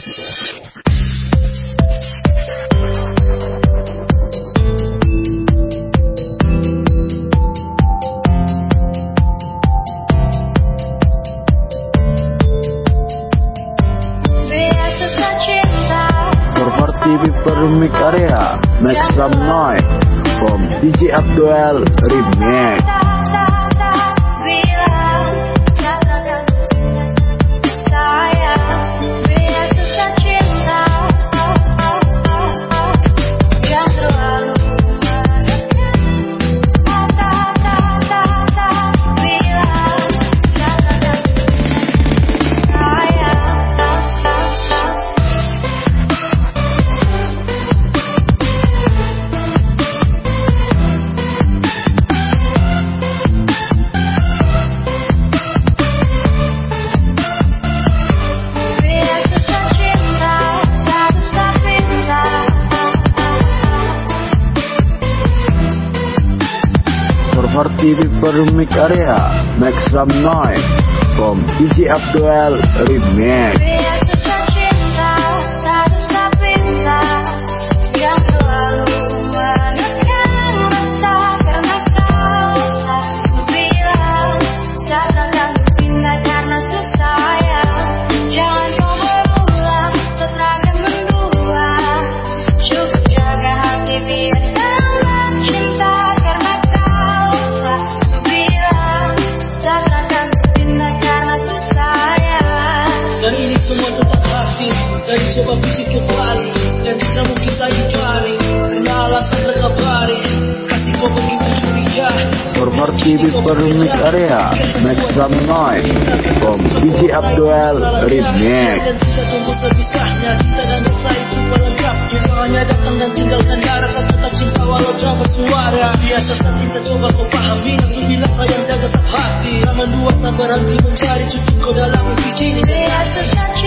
TV Permik Area, make some noise from DJ Abdul Remix. TV Permik Area, make some noise from DJ Abdul Remix. For TV Permik Area, make some noise from DJ Abdul Remix. Hanya datang dan tinggalkan darah. Saat tetap cinta walau jauh bersuara Biasa saat cinta coba kau pahami. Satu bilang sayang jaga satu hati. Zaman dua tak berhenti mencari Cukup kau dalam bikini. Bilang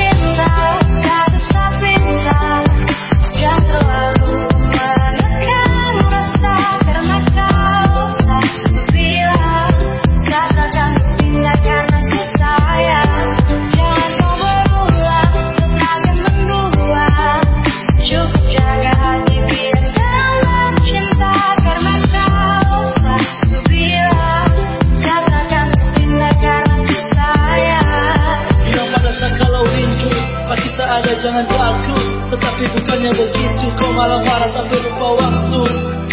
Ada jangan takut Tetapi bukannya begitu. Kau malah marah sampai lupa waktu.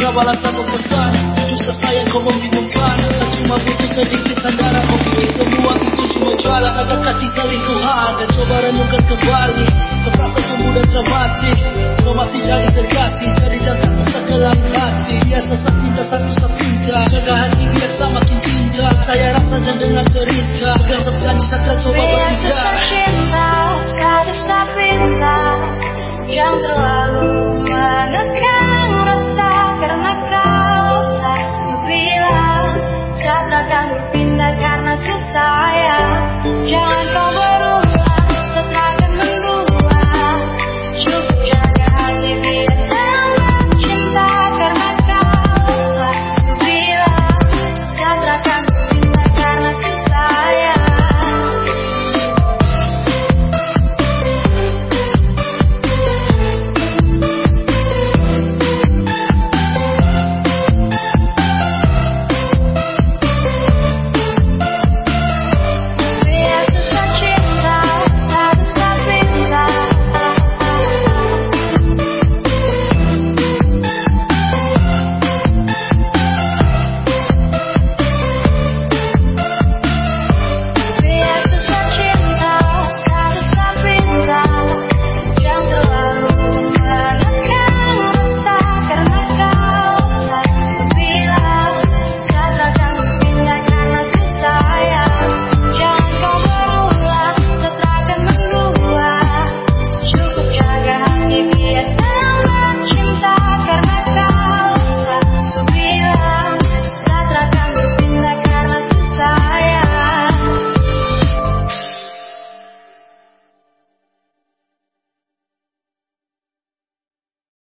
Kau balas satu pesan Justru sayang kau membingungkan Saya cuma butuh sedikit sandaran Kau semua. Itu cuma jalan Agar kasih selingkuhan Dan coba renungkan kembali Seperasa tumbuh dan dramatik Kau masih jadi terkasih Jadi jangan usah ke lain hati. Biasa saat cinta satu saat cinta Jaga hati biasa makin cinta. Saya rasa jangan dengar cerita. Pegang terjanji saja coba berpindah cinta yang terlalu